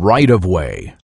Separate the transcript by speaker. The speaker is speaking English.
Speaker 1: Right of way.